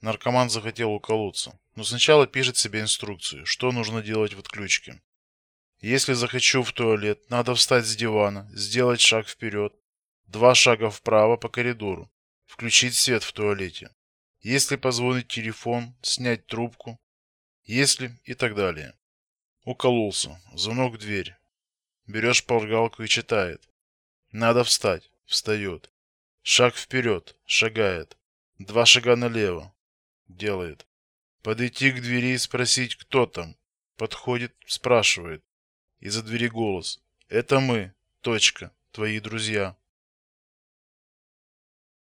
Наркоман захотел уколоться, но сначала пишет себе инструкцию, что нужно делать в отключке. Если захочу в туалет, надо встать с дивана, сделать шаг вперед, два шага вправо по коридору, включить свет в туалете. Если позвонит телефон, снять трубку, если и так далее. Укололся. Звонок в дверь. Берешь шпаргалку и читает. Надо встать. Встает. Шаг вперед. Шагает. Два шага налево. Делает. Подойти к двери и спросить, кто там. Подходит, спрашивает. Из-за двери голос. Это мы. Точка. Твои друзья.